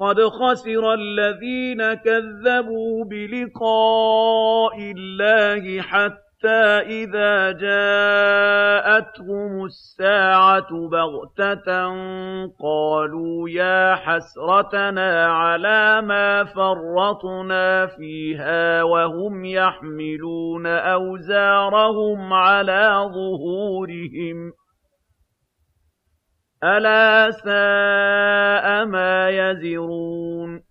قَدْ خَسِرَ الَّذِينَ كَذَّبُوا بِلِقَاءِ اللَّهِ حَتَّىٰ إِذَا جَاءَتْهُمُ السَّاعَةُ بَغْتَةً قَالُوا يَا حَسْرَتَنَا عَلَىٰ مَا فَرَّطْنَا فِيهَا وَهُمْ يَحْمِلُونَ أَوْزَارَهُمْ عَلَىٰ ظُهُورِهِمْ ۚ أَلَا سَاءَ يَزِرُونَ